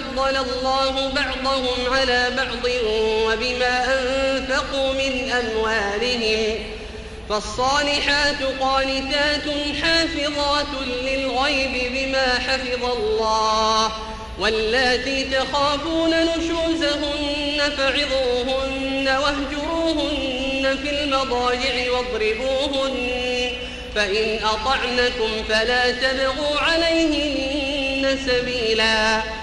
فضل الله بعضهم على بعض وبما أنفقوا من أموالهم فالصالحات قانتات حافظات للغيب بما حفظ الله واللاتي تخافون نشوزهن فعظوهن واهجروهن في المضاجع واضربوهن فإن أطعنكم فلا تبغوا عليهن سبيلا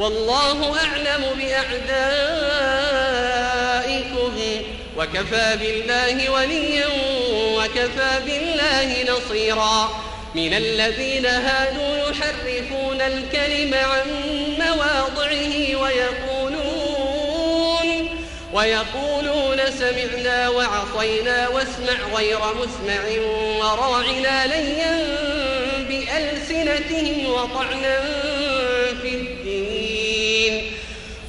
والله أعلم بأعدائكم. وكفى بالله وليا وكفى بالله نصيرا. من الذين هادوا يحرفون الكلم عن مواضعه ويقولون ويقولون سمعنا وعصينا واسمع غير مسمع وراعنا ليا بألسنتهم وطعنا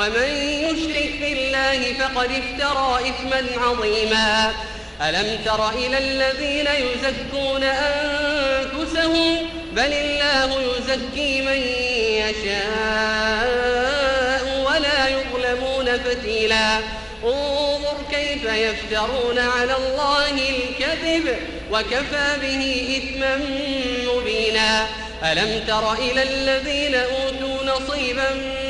ومن يشرك بالله فقد افترى إثما عظيما. ألم تر إلى الذين يزكون أنفسهم؟ بل الله يزكي من يشاء ولا يظلمون فتيلا. انظر كيف يفترون على الله الكذب وكفى به إثما مبينا. ألم تر إلى الذين أوتوا نصيبا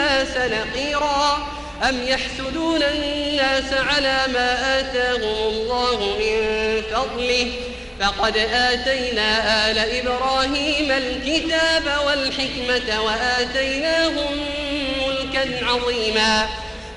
الناس نقيرا أم يحسدون الناس على ما آتاهم الله من فضله فقد آتينا آل إبراهيم الكتاب والحكمة وآتيناهم ملكا عظيما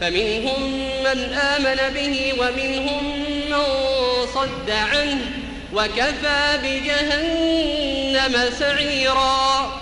فمنهم من آمن به ومنهم من صد عنه وكفى بجهنم سعيرا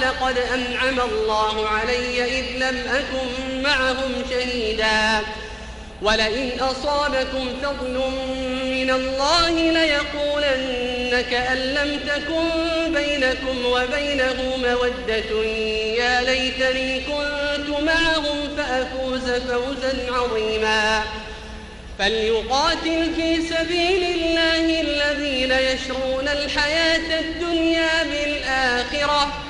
قال قد أنعم الله علي إذ لم أكن معهم شهيدا. ولئن أصابكم فضل من الله ليقولن كأن لم تكن بينكم وبينه مودة. يا ليتني كنت معهم فأفوز فوزا عظيما. فليقاتل في سبيل الله الذين يشرون الحياة الدنيا بالآخرة.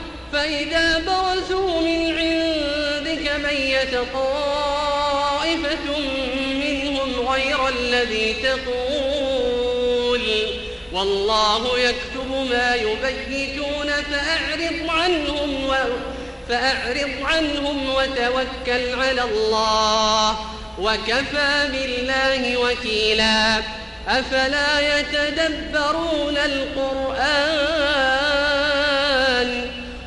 فإذا برزوا من عندك ميت طائفة منهم غير الذي تقول. والله يكتب ما يبيتون فأعرض عنهم و فأعرض عنهم وتوكل على الله. وكفى بالله وكيلا. أفلا يتدبرون القرآن؟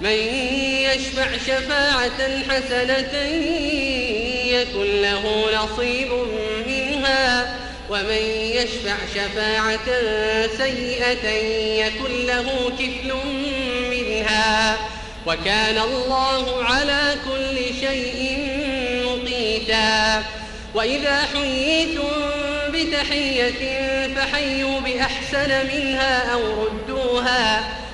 من يشفع شفاعة حسنة يكن له نصيب منها ومن يشفع شفاعة سيئة يكن له كفل منها. وكان الله على كل شيء مقيتا. وإذا حييتم بتحية فحيوا بأحسن منها أو ردوها.